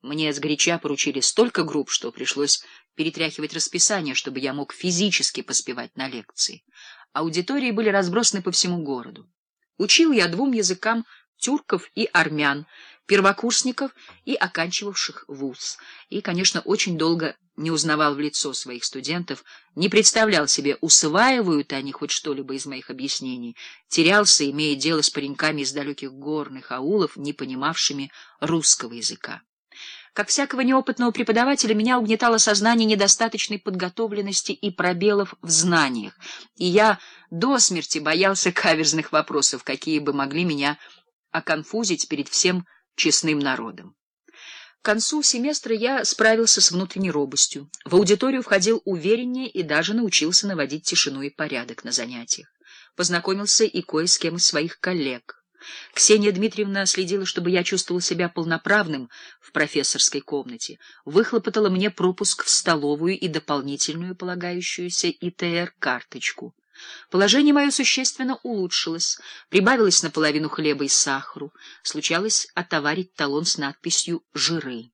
Мне сгоряча поручили столько групп, что пришлось перетряхивать расписание, чтобы я мог физически поспевать на лекции. Аудитории были разбросаны по всему городу. Учил я двум языкам тюрков и армян, первокурсников и оканчивавших вуз. И, конечно, очень долго не узнавал в лицо своих студентов, не представлял себе, усваивают они хоть что-либо из моих объяснений, терялся, имея дело с пареньками из далеких горных аулов, не понимавшими русского языка. Как всякого неопытного преподавателя, меня угнетало сознание недостаточной подготовленности и пробелов в знаниях, и я до смерти боялся каверзных вопросов, какие бы могли меня оконфузить перед всем честным народом. К концу семестра я справился с внутренней робостью. В аудиторию входил увереннее и даже научился наводить тишину и порядок на занятиях. Познакомился и кое с кем из своих коллег. Ксения Дмитриевна следила, чтобы я чувствовал себя полноправным в профессорской комнате, выхлопотала мне пропуск в столовую и дополнительную полагающуюся ИТР-карточку. Положение мое существенно улучшилось, прибавилось наполовину хлеба и сахару, случалось отоварить талон с надписью «Жиры».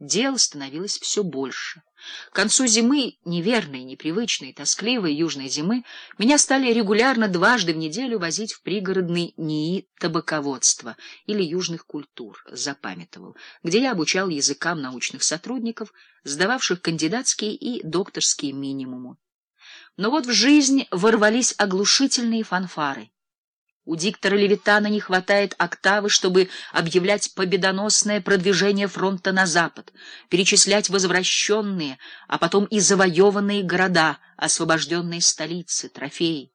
Дел становилось все больше. К концу зимы, неверной, непривычной, тоскливой южной зимы, меня стали регулярно дважды в неделю возить в пригородный НИИ табаководства или южных культур, запамятовал, где я обучал языкам научных сотрудников, сдававших кандидатские и докторские минимумы. Но вот в жизнь ворвались оглушительные фанфары. У диктора Левитана не хватает октавы, чтобы объявлять победоносное продвижение фронта на запад, перечислять возвращенные, а потом и завоеванные города, освобожденные столицы, трофеи.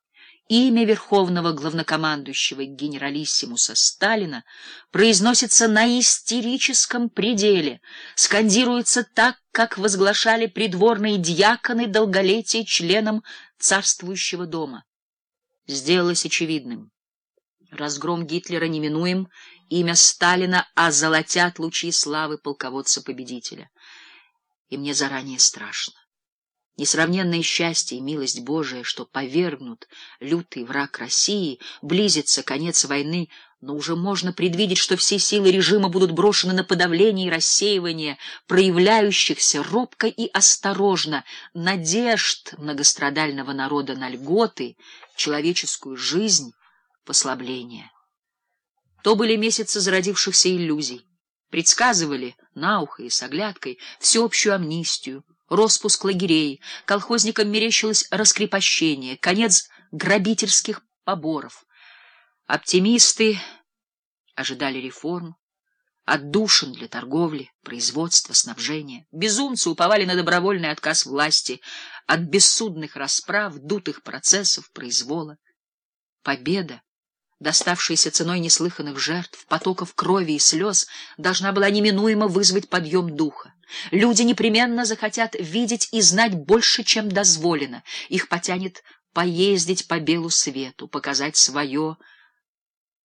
Имя верховного главнокомандующего генералиссимуса Сталина произносится на истерическом пределе, скандируется так, как возглашали придворные дьяконы долголетия членам царствующего дома. Сделалось очевидным. Разгром Гитлера неминуем, имя Сталина озолотят лучи славы полководца-победителя. И мне заранее страшно. Несравненное счастье и милость Божия, что повергнут лютый враг России, близится конец войны, но уже можно предвидеть, что все силы режима будут брошены на подавление и рассеивание проявляющихся робко и осторожно надежд многострадального народа на льготы, человеческую жизнь, послабление. То были месяцы зародившихся иллюзий. Предсказывали на ухо и с оглядкой всеобщую амнистию, Роспуск лагерей, колхозникам мерещилось раскрепощение, конец грабительских поборов. Оптимисты ожидали реформ, отдушин для торговли, производства, снабжения. Безумцы уповали на добровольный отказ власти от бессудных расправ, дутых процессов, произвола. Победа доставшаяся ценой неслыханных жертв, потоков крови и слез, должна была неминуемо вызвать подъем духа. Люди непременно захотят видеть и знать больше, чем дозволено. Их потянет поездить по белу свету, показать свое,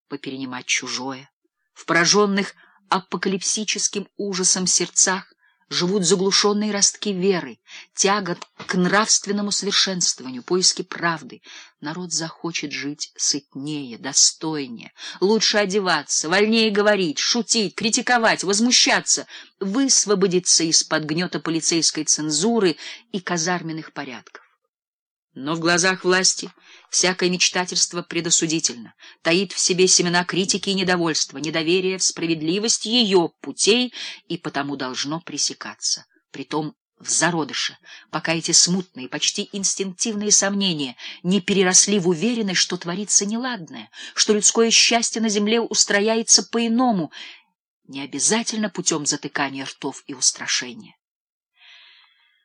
поперенимать чужое. В пораженных апокалипсическим ужасом сердцах живут заглушенные ростки веры, тяга к нравственному совершенствованию, поиски правды. Народ захочет жить сытнее, достойнее, лучше одеваться, вольнее говорить, шутить, критиковать, возмущаться, высвободиться из-под гнета полицейской цензуры и казарменных порядков. Но в глазах власти всякое мечтательство предосудительно, таит в себе семена критики и недовольства, недоверия в справедливость ее путей и потому должно пресекаться. Притом в зародыше, пока эти смутные, почти инстинктивные сомнения не переросли в уверенность, что творится неладное, что людское счастье на земле устрояется по-иному, не обязательно путем затыкания ртов и устрашения.